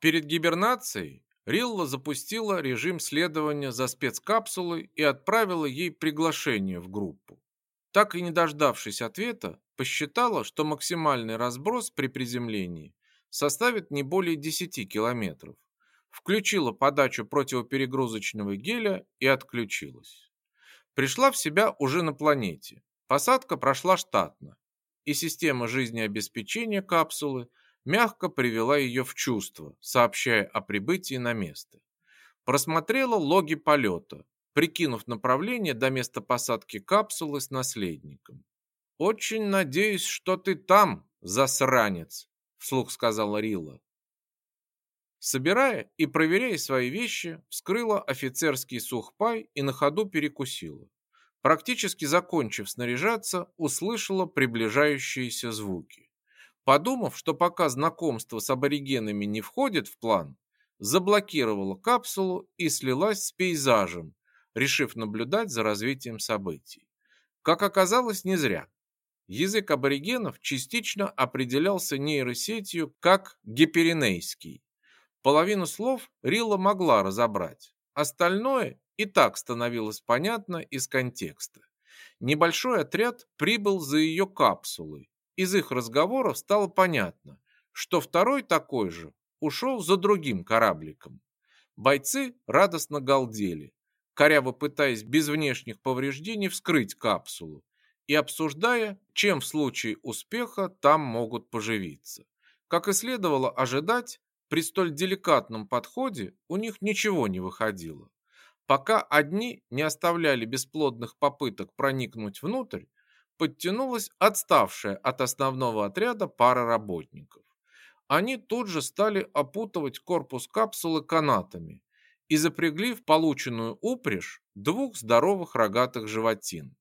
Перед гибернацией Рилла запустила режим следования за спецкапсулой и отправила ей приглашение в группу. Так и не дождавшись ответа, посчитала, что максимальный разброс при приземлении составит не более 10 километров. Включила подачу противоперегрузочного геля и отключилась. Пришла в себя уже на планете. Посадка прошла штатно, и система жизнеобеспечения капсулы мягко привела ее в чувство, сообщая о прибытии на место. Просмотрела логи полета, прикинув направление до места посадки капсулы с наследником. «Очень надеюсь, что ты там, засранец», — вслух сказала Рила. Собирая и проверяя свои вещи, вскрыла офицерский сухпай и на ходу перекусила. Практически закончив снаряжаться, услышала приближающиеся звуки. Подумав, что пока знакомство с аборигенами не входит в план, заблокировала капсулу и слилась с пейзажем, решив наблюдать за развитием событий. Как оказалось, не зря. Язык аборигенов частично определялся нейросетью как гиперинейский. Половину слов Рила могла разобрать, остальное и так становилось понятно из контекста. Небольшой отряд прибыл за ее капсулой, из их разговоров стало понятно, что второй такой же ушел за другим корабликом. Бойцы радостно галдели, коряво пытаясь без внешних повреждений вскрыть капсулу и обсуждая, чем в случае успеха там могут поживиться. Как и следовало ожидать, при столь деликатном подходе у них ничего не выходило. Пока одни не оставляли бесплодных попыток проникнуть внутрь, подтянулась отставшая от основного отряда пара работников. Они тут же стали опутывать корпус капсулы канатами и запрягли в полученную упряжь двух здоровых рогатых животин.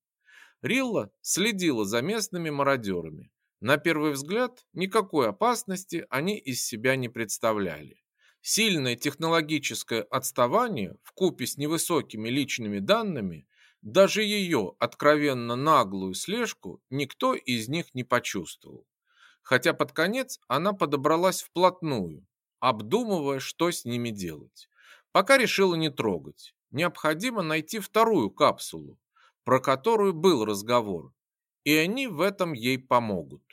Рилла следила за местными мародерами. На первый взгляд, никакой опасности они из себя не представляли. Сильное технологическое отставание в купе с невысокими личными данными даже ее откровенно наглую слежку никто из них не почувствовал. Хотя под конец она подобралась вплотную, обдумывая, что с ними делать. Пока решила не трогать. Необходимо найти вторую капсулу, про которую был разговор, и они в этом ей помогут.